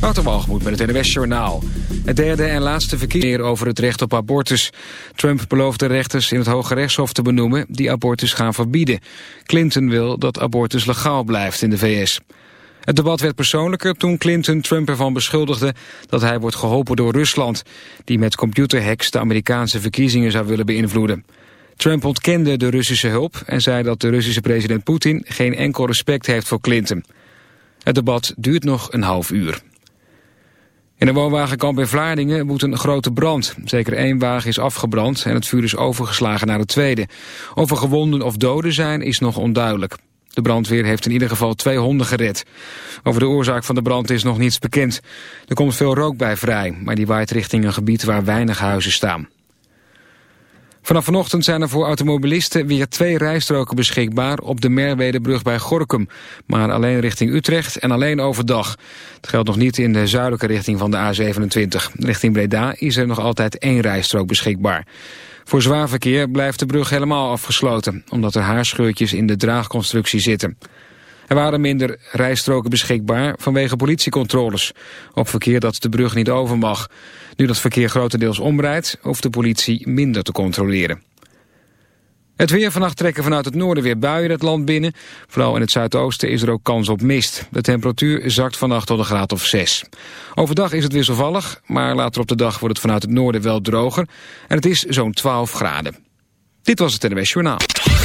Waterwalgemoed met het NWS Journaal. Het derde en laatste verkiezing over het recht op abortus. Trump beloofde rechters in het Hoge Rechtshof te benoemen die abortus gaan verbieden. Clinton wil dat abortus legaal blijft in de VS. Het debat werd persoonlijker toen Clinton Trump ervan beschuldigde dat hij wordt geholpen door Rusland, die met computerhacks de Amerikaanse verkiezingen zou willen beïnvloeden. Trump ontkende de Russische hulp en zei dat de Russische president Poetin geen enkel respect heeft voor Clinton. Het debat duurt nog een half uur. In een woonwagenkamp in Vlaardingen woedt een grote brand. Zeker één wagen is afgebrand en het vuur is overgeslagen naar het tweede. Of er gewonden of doden zijn is nog onduidelijk. De brandweer heeft in ieder geval twee honden gered. Over de oorzaak van de brand is nog niets bekend. Er komt veel rook bij vrij, maar die waait richting een gebied waar weinig huizen staan. Vanaf vanochtend zijn er voor automobilisten weer twee rijstroken beschikbaar op de Merwedebrug bij Gorkum. Maar alleen richting Utrecht en alleen overdag. Het geldt nog niet in de zuidelijke richting van de A27. Richting Breda is er nog altijd één rijstrook beschikbaar. Voor zwaar verkeer blijft de brug helemaal afgesloten, omdat er haarscheurtjes in de draagconstructie zitten. Er waren minder rijstroken beschikbaar vanwege politiecontroles op verkeer dat de brug niet over mag. Nu dat verkeer grotendeels omrijdt, hoeft de politie minder te controleren. Het weer vannacht trekken vanuit het noorden weer buien het land binnen. Vooral in het zuidoosten is er ook kans op mist. De temperatuur zakt vannacht tot een graad of 6. Overdag is het wisselvallig, maar later op de dag wordt het vanuit het noorden wel droger. En het is zo'n 12 graden. Dit was het NWS Journaal.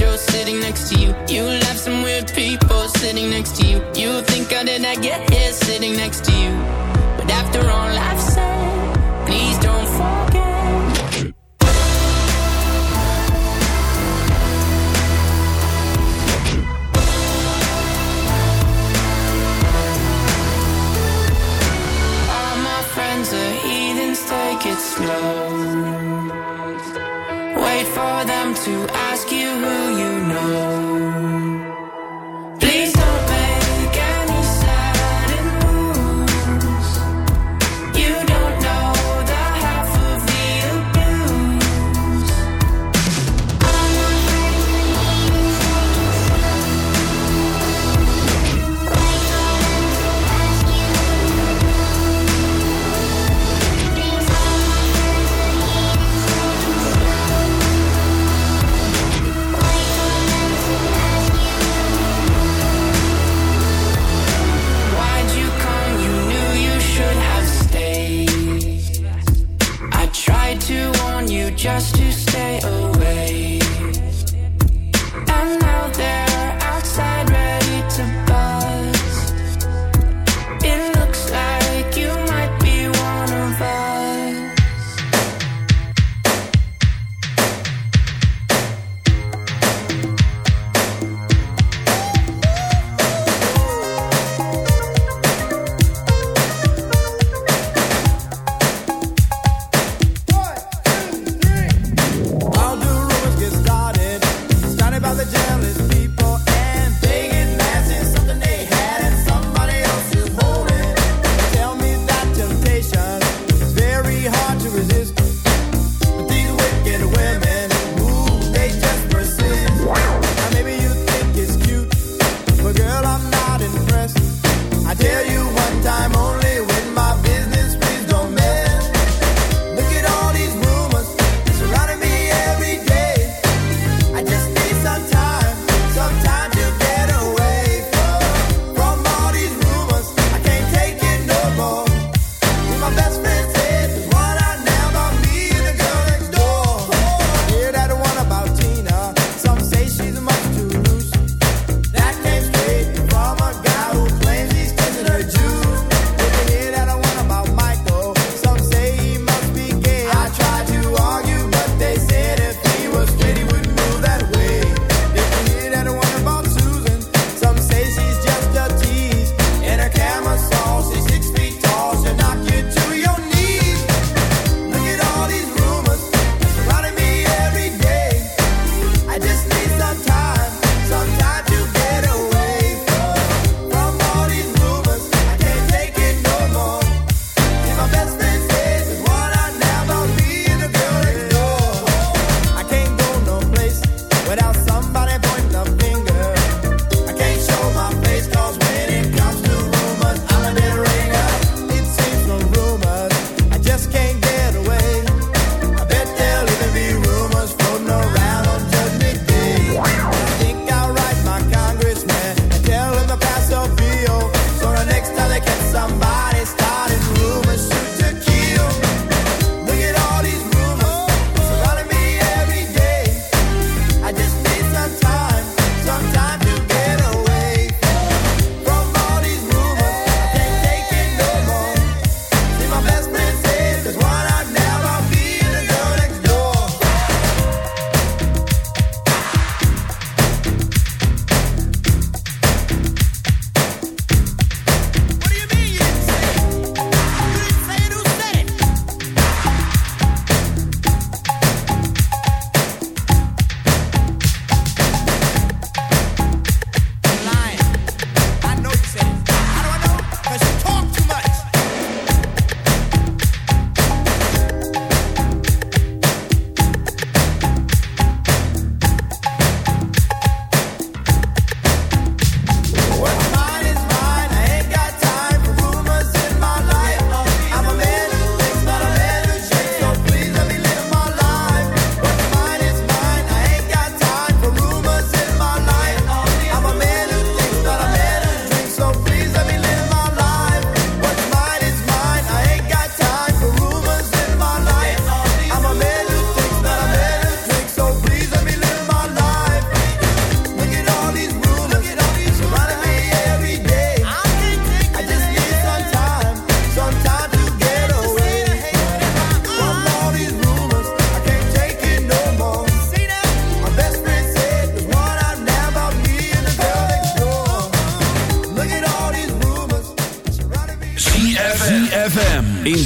show sitting next to you. You left some weird people sitting next to you. You think I did not get here sitting next to you? But after all I've said, please don't forget. All my friends are take it slow. Wait for them to ask you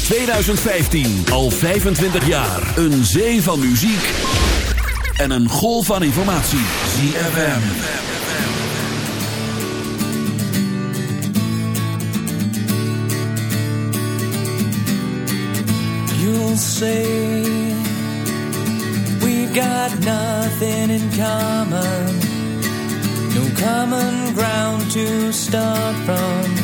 2015. Al 25 jaar. Een zee van muziek en een golf van informatie. ZFM. You'll say we've got nothing in common. No common ground to start from.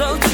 so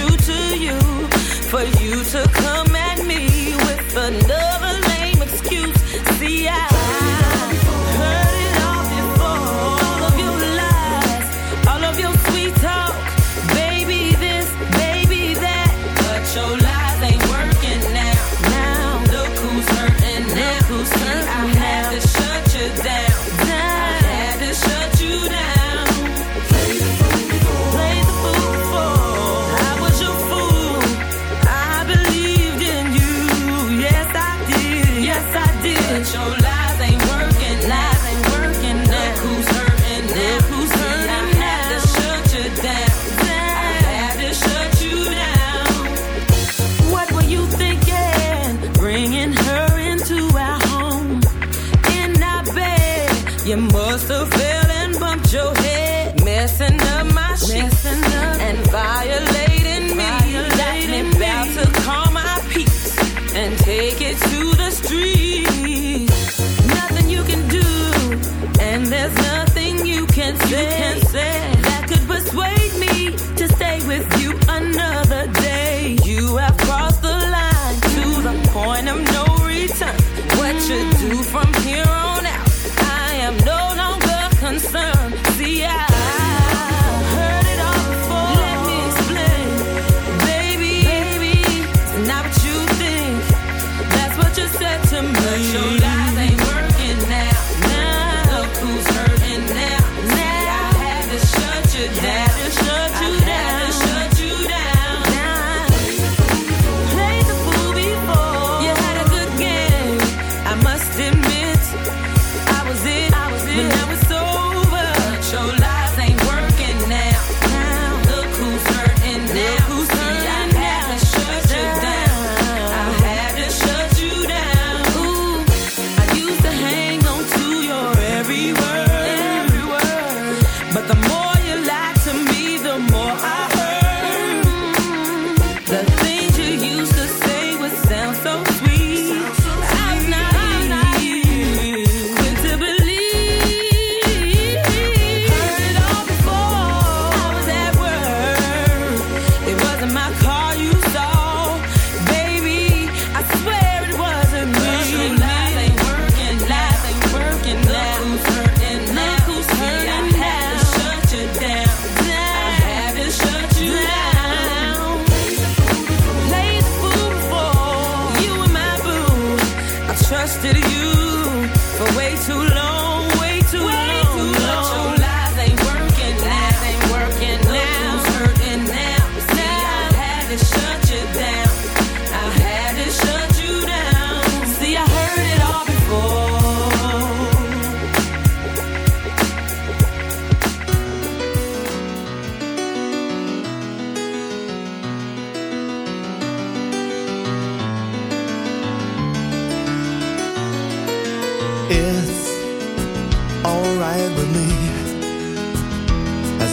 just said to me. But your lies ain't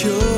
insecure.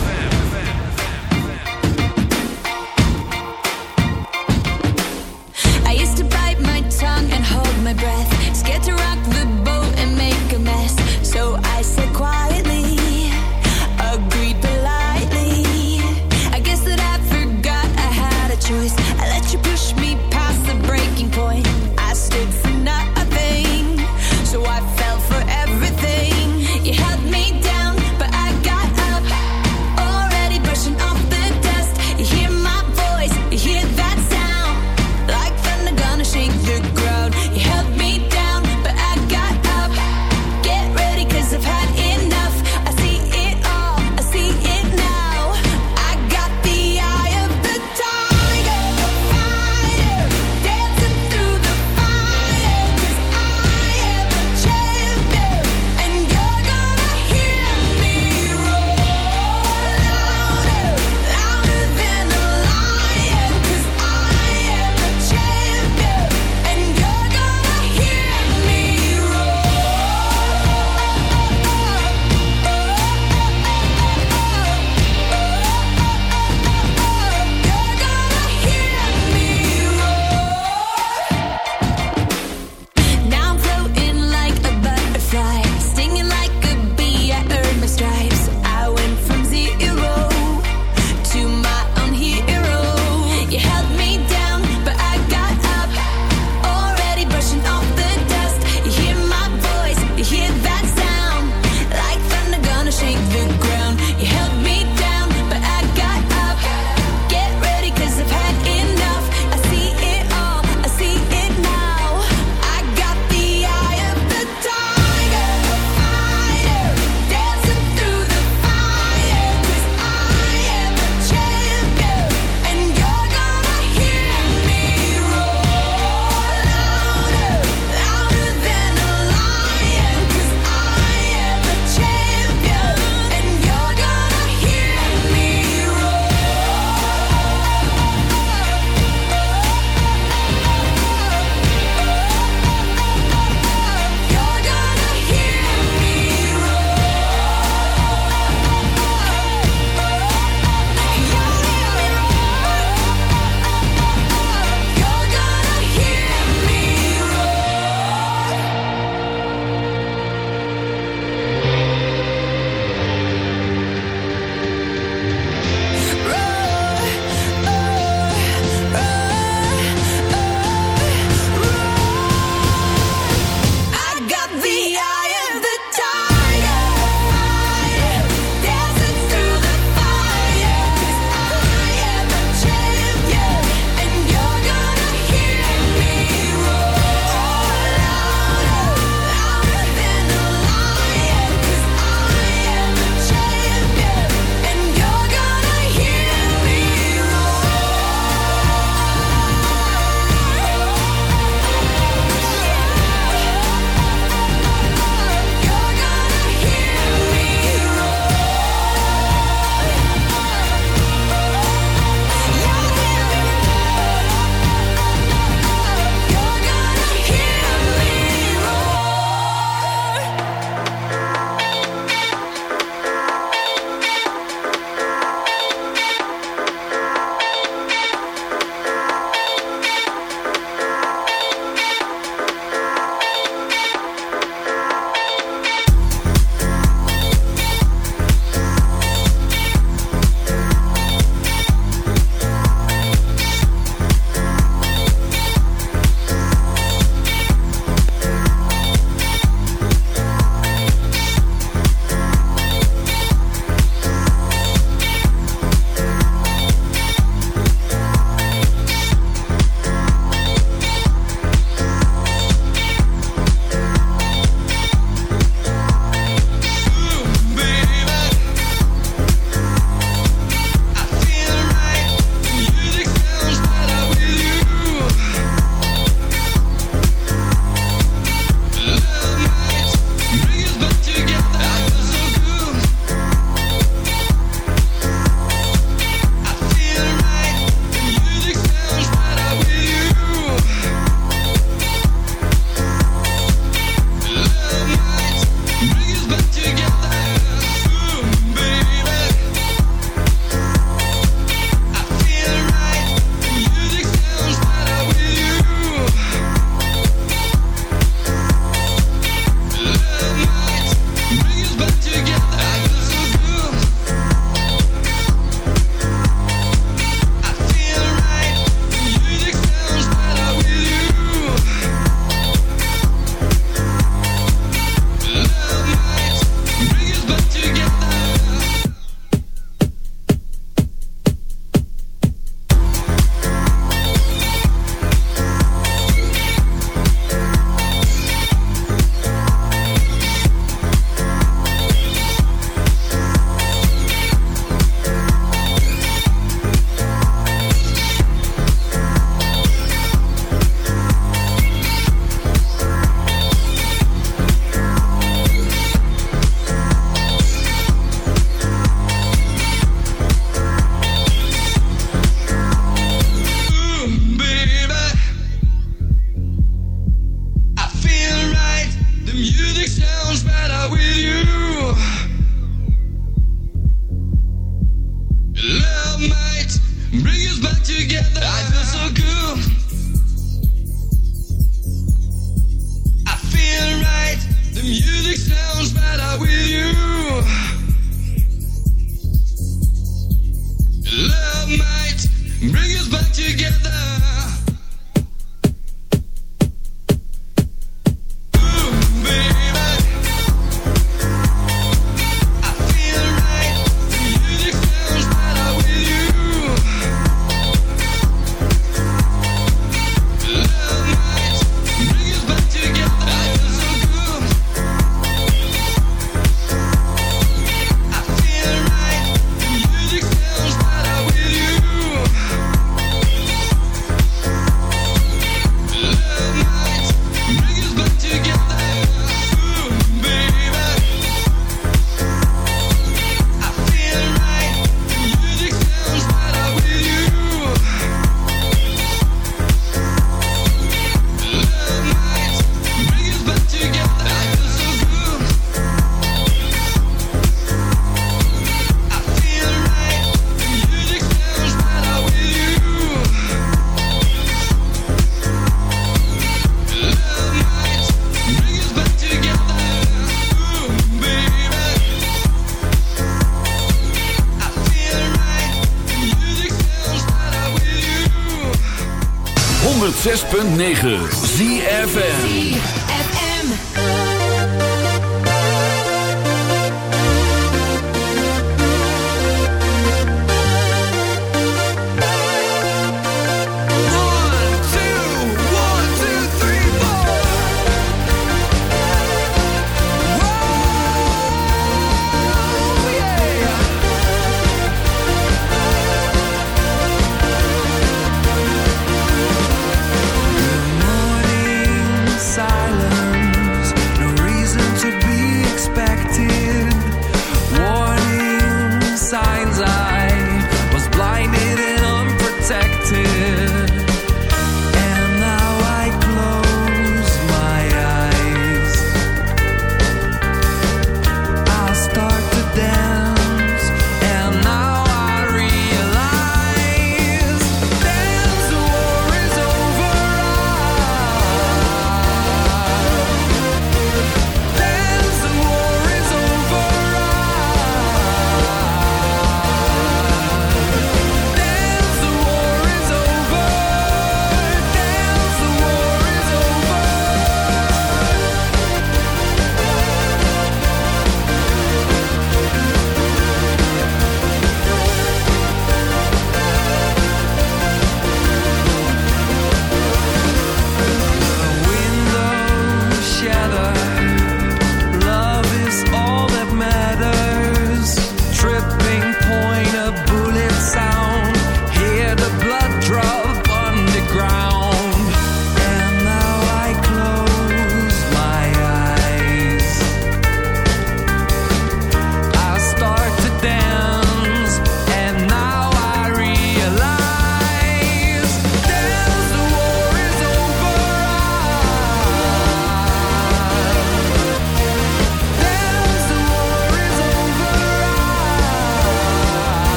106.9 ZFM.